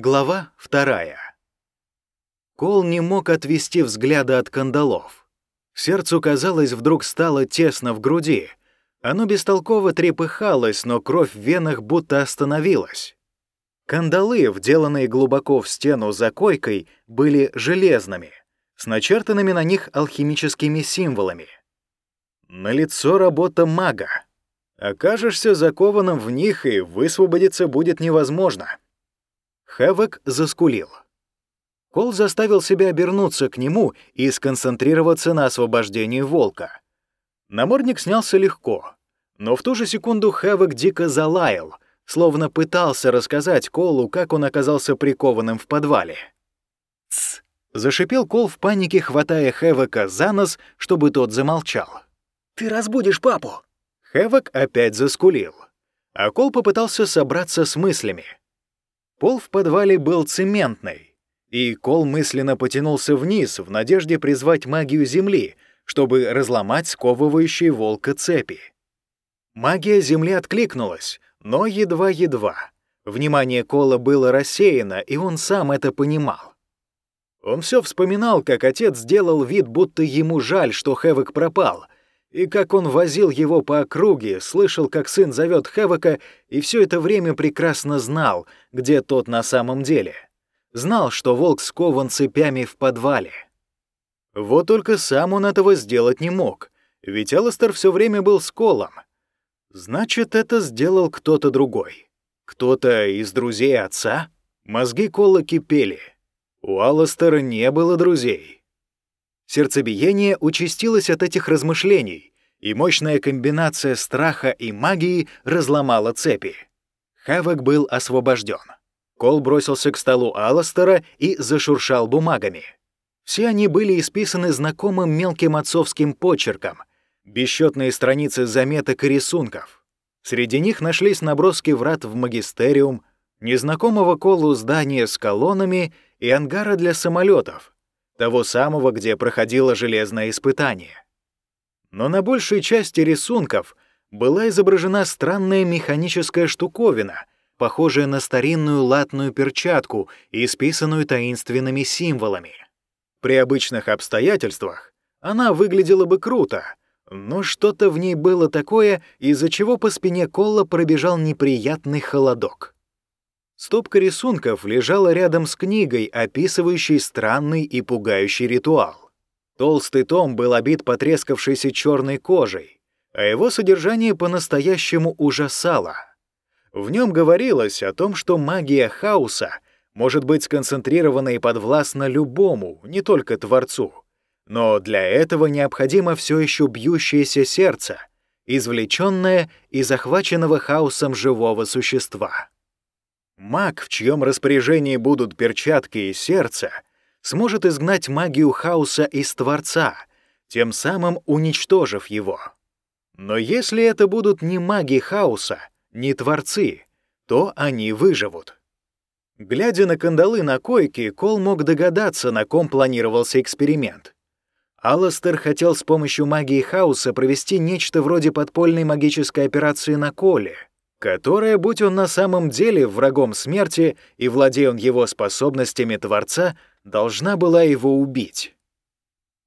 Глава вторая. Кол не мог отвести взгляда от кандалов. Сердцу, казалось, вдруг стало тесно в груди. Оно бестолково трепыхалось, но кровь в венах будто остановилась. Кандалы, вделанные глубоко в стену за койкой, были железными, с начертанными на них алхимическими символами. На лицо работа мага. Окажешься закованным в них, и высвободиться будет невозможно. Хэвок заскулил. Кол заставил себя обернуться к нему и сконцентрироваться на освобождении волка. Намордник снялся легко, но в ту же секунду Хэвок дико залаял, словно пытался рассказать Колу, как он оказался прикованным в подвале. «Тсс!» — зашипел Кол в панике, хватая Хэвока за нос, чтобы тот замолчал. «Ты разбудишь папу!» Хэвок опять заскулил, а Кол попытался собраться с мыслями — Пол в подвале был цементный, и Кол мысленно потянулся вниз в надежде призвать магию Земли, чтобы разломать сковывающие волка цепи. Магия Земли откликнулась, но едва-едва. Внимание Кола было рассеяно, и он сам это понимал. Он все вспоминал, как отец сделал вид, будто ему жаль, что Хэвок пропал — и как он возил его по округе, слышал, как сын зовет Хэвока, и все это время прекрасно знал, где тот на самом деле. Знал, что волк скован цепями в подвале. Вот только сам он этого сделать не мог, ведь Алластер все время был с Колом. Значит, это сделал кто-то другой. Кто-то из друзей отца? Мозги Кола кипели. У Алластера не было друзей. Сердцебиение участилось от этих размышлений, и мощная комбинация страха и магии разломала цепи. Хавок был освобожден. Кол бросился к столу Алластера и зашуршал бумагами. Все они были исписаны знакомым мелким отцовским почерком, бесчетные страницы заметок и рисунков. Среди них нашлись наброски врат в магистериум, незнакомого Колу здания с колоннами и ангара для самолетов, того самого, где проходило железное испытание. Но на большей части рисунков была изображена странная механическая штуковина, похожая на старинную латную перчатку, исписанную таинственными символами. При обычных обстоятельствах она выглядела бы круто, но что-то в ней было такое, из-за чего по спине Колла пробежал неприятный холодок. Стопка рисунков лежала рядом с книгой, описывающей странный и пугающий ритуал. Толстый том был обит потрескавшейся черной кожей, а его содержание по-настоящему ужасало. В нем говорилось о том, что магия хаоса может быть сконцентрирована и подвластна любому, не только Творцу. Но для этого необходимо все еще бьющееся сердце, извлеченное и захваченного хаосом живого существа. Маг, в чьем распоряжении будут перчатки и сердце, сможет изгнать магию хаоса из Творца, тем самым уничтожив его. Но если это будут не маги хаоса, не Творцы, то они выживут. Глядя на кандалы на койке, Кол мог догадаться, на ком планировался эксперимент. Алластер хотел с помощью магии хаоса провести нечто вроде подпольной магической операции на Коле — которая, будь он на самом деле врагом смерти и владея он его способностями Творца, должна была его убить.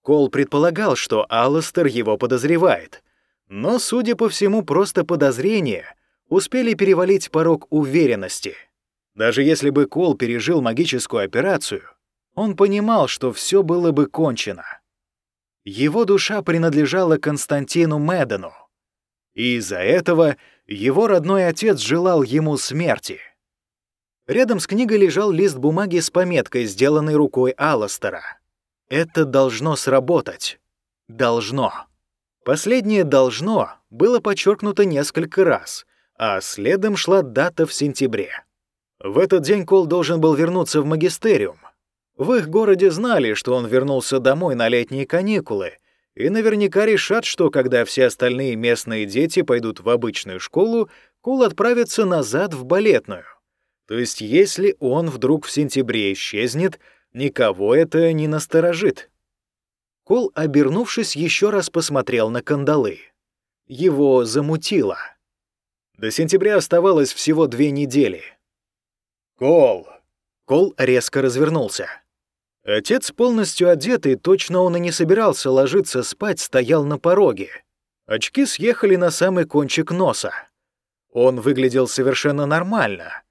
Кол предполагал, что Алластер его подозревает, но, судя по всему, просто подозрения успели перевалить порог уверенности. Даже если бы Кол пережил магическую операцию, он понимал, что все было бы кончено. Его душа принадлежала Константину Медену, и из-за этого его родной отец желал ему смерти. Рядом с книгой лежал лист бумаги с пометкой, сделанной рукой Алластера. Это должно сработать. Должно. Последнее «должно» было подчеркнуто несколько раз, а следом шла дата в сентябре. В этот день Кол должен был вернуться в магистериум. В их городе знали, что он вернулся домой на летние каникулы, и наверняка решат, что когда все остальные местные дети пойдут в обычную школу, Кул отправится назад в балетную. То есть если он вдруг в сентябре исчезнет, никого это не насторожит. Кол, обернувшись, еще раз посмотрел на кандалы. Его замутило. До сентября оставалось всего две недели. «Кол!» Кол резко развернулся. Отец, полностью одетый, точно он и не собирался ложиться спать, стоял на пороге. Очки съехали на самый кончик носа. Он выглядел совершенно нормально,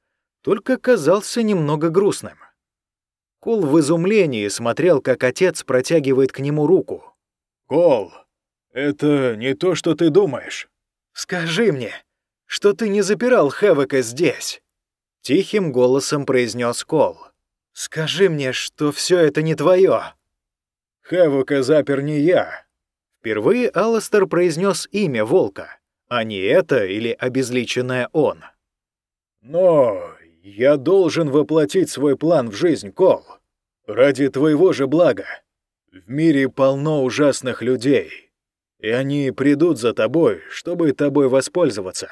только казался немного грустным. Кол в изумлении смотрел, как отец протягивает к нему руку. «Кол, это не то, что ты думаешь». «Скажи мне, что ты не запирал Хэвока здесь?» Тихим голосом произнес Кол. «Скажи мне, что все это не твое. «Хэвока запер не я». Впервые Алластер произнес имя волка, а не это или обезличенное он. «Но я должен воплотить свой план в жизнь, Кол. Ради твоего же блага. В мире полно ужасных людей, и они придут за тобой, чтобы тобой воспользоваться.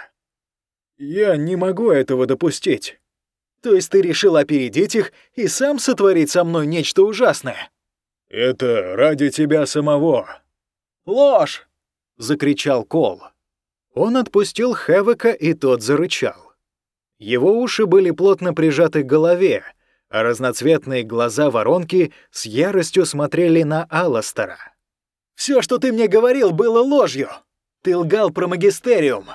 Я не могу этого допустить. То есть ты решил опередить их и сам сотворить со мной нечто ужасное? Это ради тебя самого. Ложь! закричал Кол. Он отпустил Хэвока, и тот зарычал. Его уши были плотно прижаты к голове, а разноцветные глаза воронки с яростью смотрели на Алластера. «Все, что ты мне говорил, было ложью! Ты лгал про магистериум!»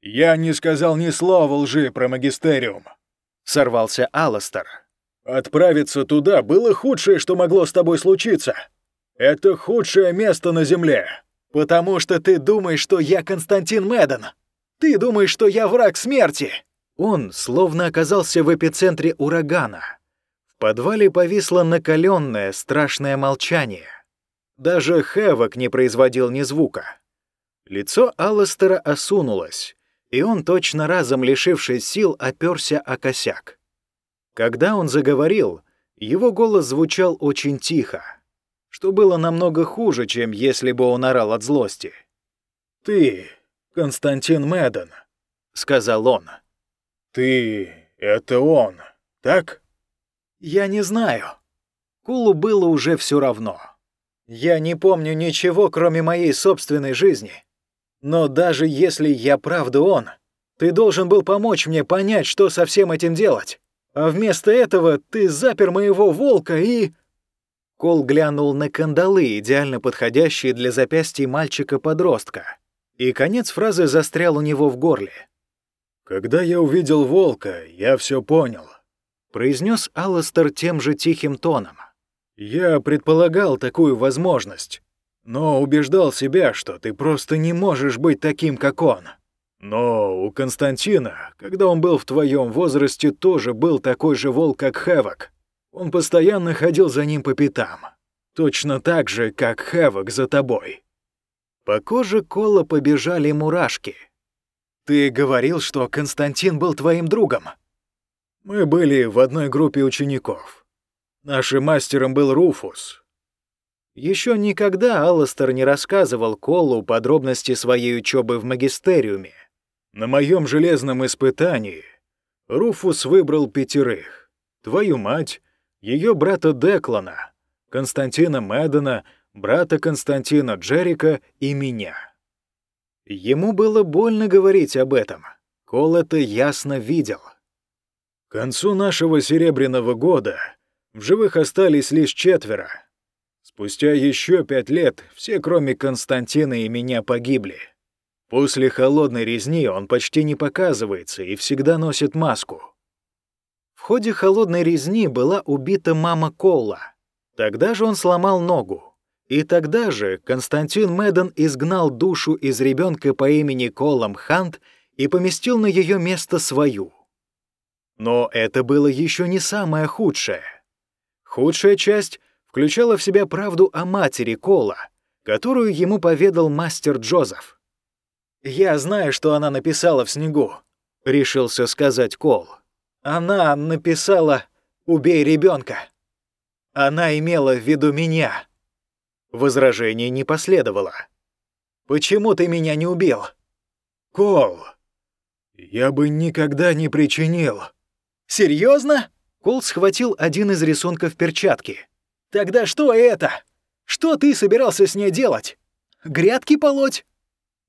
«Я не сказал ни слова лжи про магистериум», — сорвался Алластер. «Отправиться туда было худшее, что могло с тобой случиться. Это худшее место на Земле». «Потому что ты думаешь, что я Константин Мэдден. Ты думаешь, что я враг смерти!» Он словно оказался в эпицентре урагана. В подвале повисло накаленное, страшное молчание. Даже Хэвок не производил ни звука. Лицо Алластера осунулось, и он, точно разом лишившись сил, оперся о косяк. Когда он заговорил, его голос звучал очень тихо, что было намного хуже, чем если бы он орал от злости. «Ты, Константин Мэдден», — сказал он. «Ты — это он, так?» «Я не знаю». Кулу было уже все равно. Я не помню ничего, кроме моей собственной жизни. Но даже если я правда он, ты должен был помочь мне понять, что со всем этим делать. А вместо этого ты запер моего волка и...» Кол глянул на кандалы, идеально подходящие для запястья мальчика-подростка. И конец фразы застрял у него в горле. «Когда я увидел волка, я все понял», — произнес Алластер тем же тихим тоном. «Я предполагал такую возможность, но убеждал себя, что ты просто не можешь быть таким, как он. Но у Константина, когда он был в твоем возрасте, тоже был такой же волк, как Хэвок. Он постоянно ходил за ним по пятам. Точно так же, как Хэвок за тобой». По коже Кола побежали мурашки — ты говорил, что Константин был твоим другом. Мы были в одной группе учеников. Нашим мастером был Руфус. Еще никогда Алластер не рассказывал Колу подробности своей учебы в магистериуме. На моем железном испытании Руфус выбрал пятерых. Твою мать, ее брата Деклана, Константина Мэддена, брата Константина Джерика и меня. Ему было больно говорить об этом. Кол это ясно видел. К концу нашего Серебряного года в живых остались лишь четверо. Спустя еще пять лет все, кроме Константина и меня, погибли. После холодной резни он почти не показывается и всегда носит маску. В ходе холодной резни была убита мама Кола. Тогда же он сломал ногу. И тогда же Константин Мэдден изгнал душу из ребенка по имени Колом Хант и поместил на ее место свою. Но это было еще не самое худшее. Худшая часть включала в себя правду о матери Кола, которую ему поведал мастер Джозеф. «Я знаю, что она написала в снегу», — решился сказать Кол. «Она написала «Убей ребенка». Она имела в виду меня». Возражений не последовало. «Почему ты меня не убил?» «Кол, я бы никогда не причинил». «Серьезно?» Кол схватил один из рисунков перчатки. «Тогда что это? Что ты собирался с ней делать? Грядки полоть?»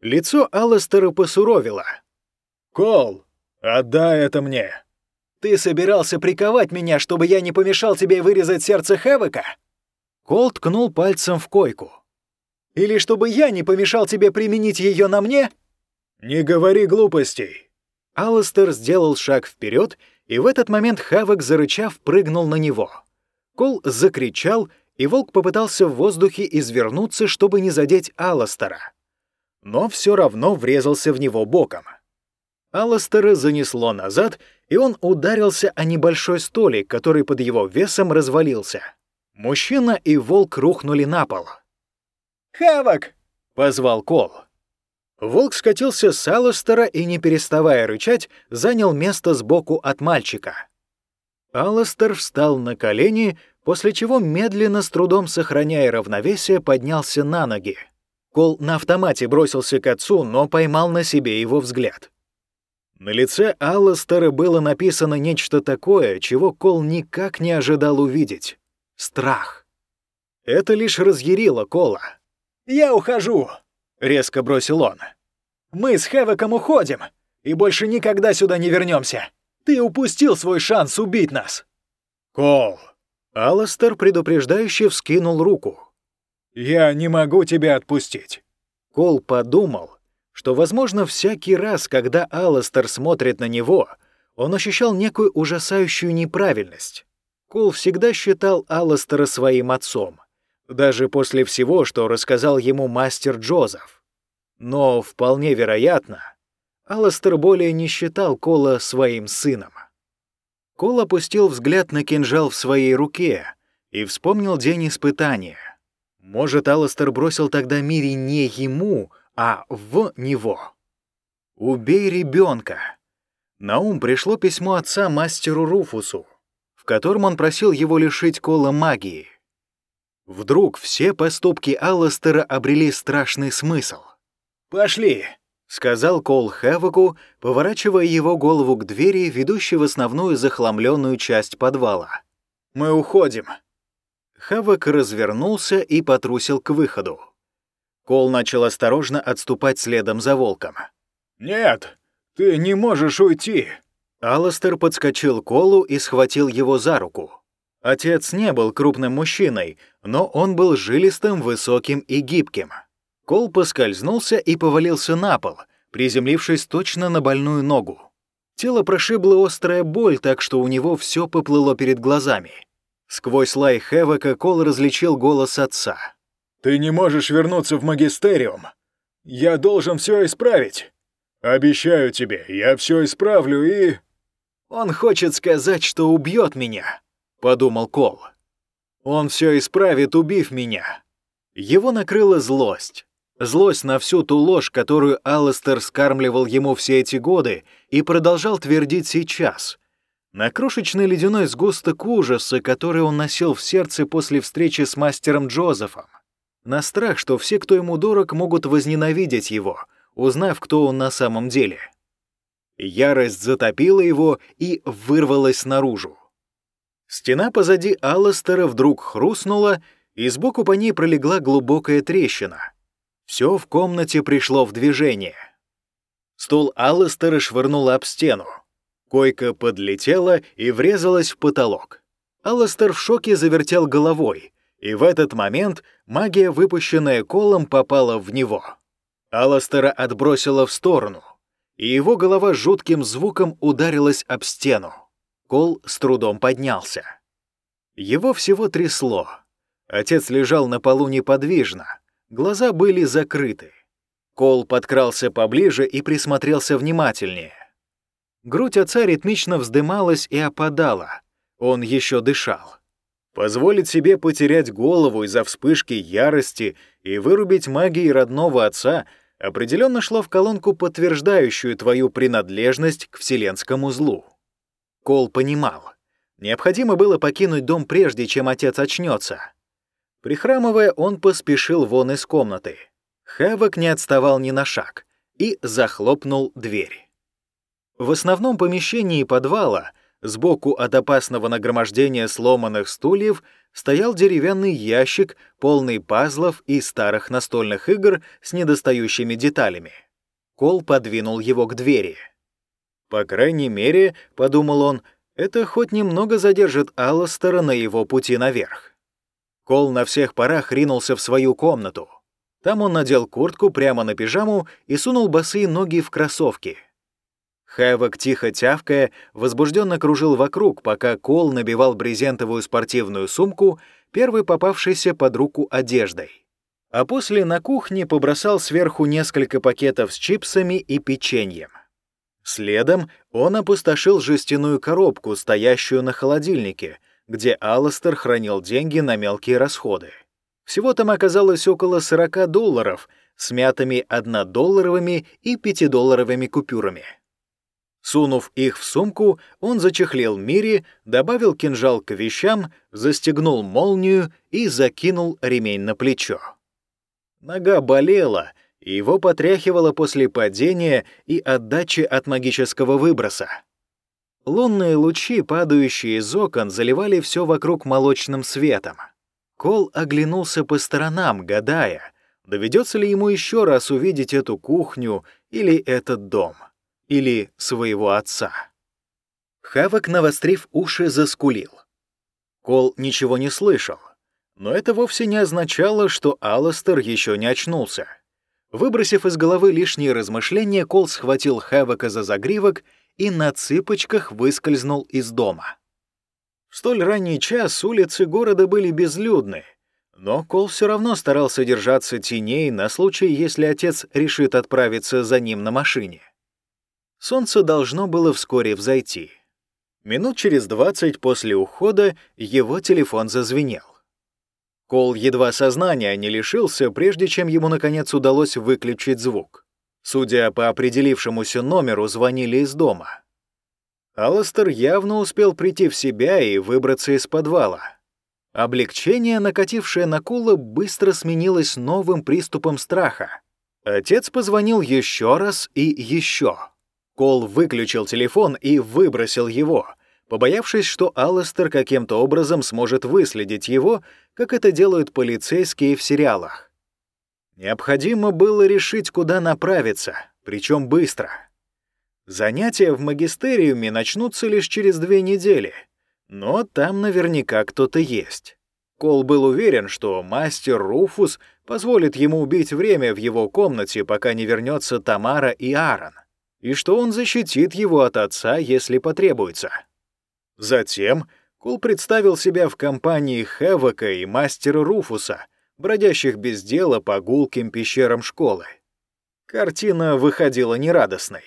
Лицо Алластера посуровило. «Кол, отдай это мне!» Ты собирался приковать меня, чтобы я не помешал тебе вырезать сердце Хэвока?» Кол ткнул пальцем в койку. «Или чтобы я не помешал тебе применить ее на мне?» «Не говори глупостей!» Алластер сделал шаг вперед, и в этот момент Хавок, зарычав, прыгнул на него. Кол закричал, и волк попытался в воздухе извернуться, чтобы не задеть Алластера. Но все равно врезался в него боком. Алластера занесло назад, и он ударился о небольшой столик, который под его весом развалился. Мужчина и волк рухнули на пол. «Хавок!» — позвал Кол. Волк скатился с Алластера и, не переставая рычать, занял место сбоку от мальчика. Алластер встал на колени, после чего, медленно, с трудом сохраняя равновесие, поднялся на ноги. Кол на автомате бросился к отцу, но поймал на себе его взгляд. На лице Алластера было написано нечто такое, чего Кол никак не ожидал увидеть — страх. Это лишь разъярило Кола. «Я ухожу!» — резко бросил он. «Мы с Хэвоком уходим, и больше никогда сюда не вернемся. Ты упустил свой шанс убить нас!» «Кол!» Алластер предупреждающе вскинул руку. «Я не могу тебя отпустить!» Кол подумал, что, возможно, всякий раз, когда Алластер смотрит на него, он ощущал некую ужасающую неправильность. Кол всегда считал Алластера своим отцом, даже после всего, что рассказал ему мастер Джозеф. Но вполне вероятно, Алластер более не считал Кола своим сыном. Кол опустил взгляд на кинжал в своей руке и вспомнил день испытания. Может, Алластер бросил тогда Мири не ему, а в него. «Убей ребенка. На ум пришло письмо отца мастеру Руфусу, в котором он просил его лишить Кола магии. Вдруг все поступки Алластера обрели страшный смысл. «Пошли!» — сказал Кол Хэвоку, поворачивая его голову к двери, ведущей в основную захламленную часть подвала. «Мы уходим!» Хэвок развернулся и потрусил к выходу. Кол начал осторожно отступать следом за волком. «Нет, ты не можешь уйти!» Алластер подскочил Колу и схватил его за руку. Отец не был крупным мужчиной, но он был жилистым, высоким и гибким. Кол поскользнулся и повалился на пол, приземлившись точно на больную ногу. Тело прошибла острая боль, так что у него все поплыло перед глазами. Сквозь лай Хэвока Кол различил голос отца. «Ты не можешь вернуться в магистериум. Я должен все исправить. Обещаю тебе, я все исправлю и...» «Он хочет сказать, что убьет меня», — подумал Кол. «Он все исправит, убив меня». Его накрыла злость. Злость на всю ту ложь, которую Алластер скармливал ему все эти годы и продолжал твердить сейчас. На крошечный ледяной сгусток ужаса, который он носил в сердце после встречи с мастером Джозефом. На страх, что все, кто ему дорог, могут возненавидеть его, узнав, кто он на самом деле. Ярость затопила его и вырвалась наружу. Стена позади Алластера вдруг хрустнула, и сбоку по ней пролегла глубокая трещина. Все в комнате пришло в движение. Стул Алластера швырнула об стену. Койка подлетела и врезалась в потолок. Алластер в шоке завертел головой, и в этот момент магия, выпущенная колом, попала в него. Алластера отбросила в сторону, и его голова жутким звуком ударилась об стену. Кол с трудом поднялся. Его всего трясло. Отец лежал на полу неподвижно, глаза были закрыты. Кол подкрался поближе и присмотрелся внимательнее. Грудь отца ритмично вздымалась и опадала. Он еще дышал. Позволить себе потерять голову из-за вспышки ярости и вырубить магией родного отца определенно шло в колонку, подтверждающую твою принадлежность к вселенскому злу. Кол понимал. Необходимо было покинуть дом прежде, чем отец очнется. Прихрамывая, он поспешил вон из комнаты. Хэвок не отставал ни на шаг и захлопнул дверь. В основном помещении подвала, сбоку от опасного нагромождения сломанных стульев, стоял деревянный ящик, полный пазлов и старых настольных игр с недостающими деталями. Кол подвинул его к двери. По крайней мере, подумал он, Это хоть немного задержит Алластера на его пути наверх. Кол на всех парах ринулся в свою комнату. Там он надел куртку прямо на пижаму и сунул босые ноги в кроссовки. Хэвок, тихо тявкая, возбужденно кружил вокруг, пока Кол набивал брезентовую спортивную сумку, первой попавшейся под руку одеждой. А после на кухне побросал сверху несколько пакетов с чипсами и печеньем. Следом он опустошил жестяную коробку, стоящую на холодильнике, где Алластер хранил деньги на мелкие расходы. Всего там оказалось около 40 долларов, смятыми однодолларовыми и пятидолларовыми купюрами. Сунув их в сумку, он зачехлил Мири, добавил кинжал к вещам, застегнул молнию и закинул ремень на плечо. Нога болела, его потряхивало после падения и отдачи от магического выброса. Лунные лучи, падающие из окон, заливали все вокруг молочным светом. Кол оглянулся по сторонам, гадая, доведется ли ему еще раз увидеть эту кухню или этот дом или своего отца. Хавок, навострив уши, заскулил. Кол ничего не слышал, но это вовсе не означало, что Алластер еще не очнулся. Выбросив из головы лишние размышления, Кол схватил Хавока за загривок и на цыпочках выскользнул из дома. В столь ранний час улицы города были безлюдны, но Кол все равно старался держаться теней на случай, если отец решит отправиться за ним на машине. Солнце должно было вскоре взойти. Минут через двадцать после ухода его телефон зазвенел. Кол едва сознания не лишился, прежде чем ему наконец удалось выключить звук. Судя по определившемуся номеру, звонили из дома. Алластер явно успел прийти в себя и выбраться из подвала. Облегчение, накатившее на Кула, быстро сменилось новым приступом страха. Отец позвонил еще раз и еще. Кол выключил телефон и выбросил его, побоявшись, что Алластер каким-то образом сможет выследить его, как это делают полицейские в сериалах. Необходимо было решить, куда направиться, причем быстро. Занятия в магистериуме начнутся лишь через две недели, но там наверняка кто-то есть. Кол был уверен, что мастер Руфус позволит ему убить время в его комнате, пока не вернется Тамара и Аарон и что он защитит его от отца, если потребуется. Затем Кул представил себя в компании Хевока и мастера Руфуса, бродящих без дела по гулким пещерам школы. Картина выходила нерадостной.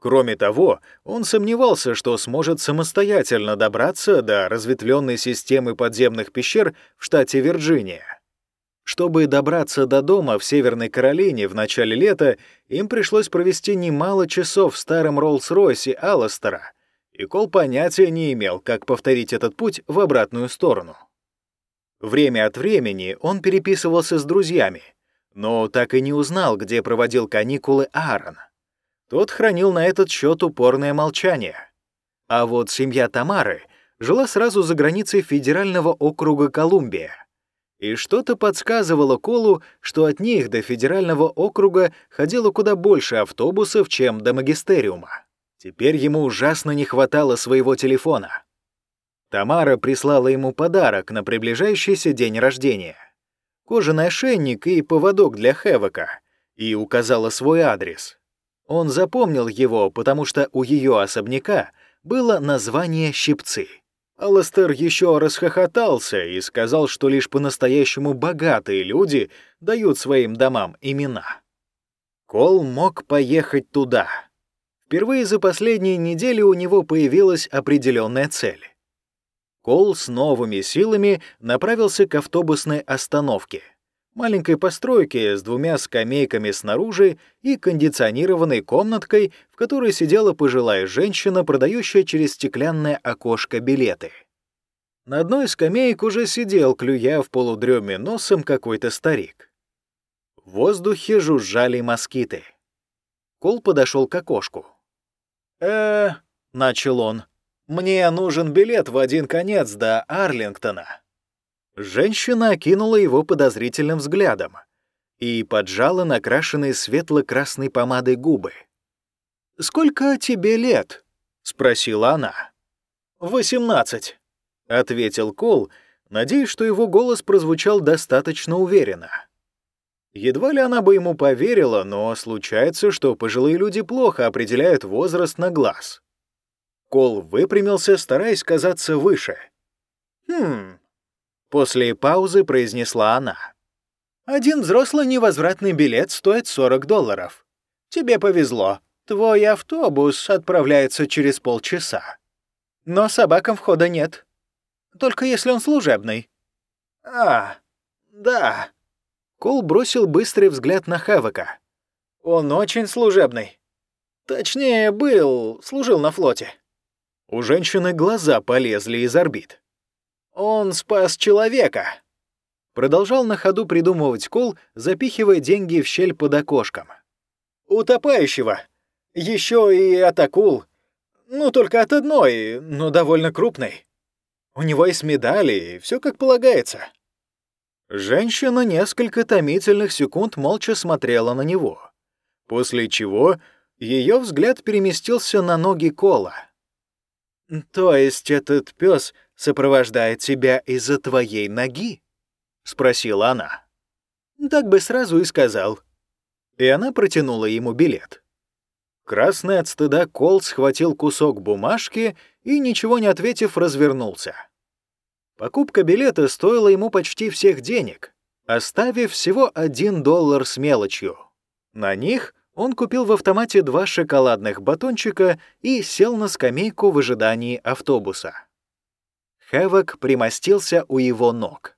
Кроме того, он сомневался, что сможет самостоятельно добраться до разветвленной системы подземных пещер в штате Вирджиния. Чтобы добраться до дома в Северной Каролине в начале лета, им пришлось провести немало часов в старом Роллс-Ройсе Алластера, и Кол понятия не имел, как повторить этот путь в обратную сторону. Время от времени он переписывался с друзьями, но так и не узнал, где проводил каникулы Аарон. Тот хранил на этот счет упорное молчание. А вот семья Тамары жила сразу за границей федерального округа Колумбия — и что-то подсказывало Колу, что от них до федерального округа ходило куда больше автобусов, чем до магистериума. Теперь ему ужасно не хватало своего телефона. Тамара прислала ему подарок на приближающийся день рождения. Кожаный ошейник и поводок для Хевока, и указала свой адрес. Он запомнил его, потому что у ее особняка было название «Щипцы». Алластер еще расхохотался и сказал, что лишь по-настоящему богатые люди дают своим домам имена. Кол мог поехать туда. Впервые за последние недели у него появилась определенная цель. Кол с новыми силами направился к автобусной остановке — маленькой постройке с двумя скамейками снаружи и кондиционированной комнаткой, в которой сидела пожилая женщина, продающая через стеклянное окошко билеты. На одной из скамеек уже сидел, клюя в полудреме носом какой-то старик. В воздухе жужжали москиты. Кол подошел к окошку. э начал он. «Мне нужен билет в один конец до Арлингтона». Женщина окинула его подозрительным взглядом и поджала накрашенные светло-красной помадой губы. «Сколько тебе лет?» — спросила она. «Восемнадцать», — ответил Кол, надеясь, что его голос прозвучал достаточно уверенно. Едва ли она бы ему поверила, но случается, что пожилые люди плохо определяют возраст на глаз. Кол выпрямился, стараясь казаться выше. «Хм...» После паузы произнесла она. «Один взрослый невозвратный билет стоит 40 долларов. Тебе повезло. Твой автобус отправляется через полчаса. Но собакам входа нет. Только если он служебный». «А, да». Кол бросил быстрый взгляд на Хавака. «Он очень служебный. Точнее, был, служил на флоте». У женщины глаза полезли из орбит. «Он спас человека!» Продолжал на ходу придумывать Кол, запихивая деньги в щель под окошком. «Утопающего! Еще и от акул. Ну, только от одной, но довольно крупной. У него есть медали, все как полагается». Женщина несколько томительных секунд молча смотрела на него, после чего ее взгляд переместился на ноги Кола. «То есть этот пес сопровождает тебя из-за твоей ноги?» — спросила она. «Так бы сразу и сказал». И она протянула ему билет. Красный от стыда Кол схватил кусок бумажки и, ничего не ответив, развернулся. Покупка билета стоила ему почти всех денег, оставив всего один доллар с мелочью. На них он купил в автомате два шоколадных батончика и сел на скамейку в ожидании автобуса. Хэвок примостился у его ног.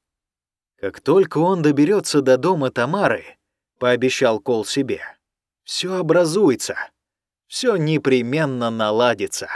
Как только он доберется до дома Тамары, пообещал Кол себе, все образуется, все непременно наладится.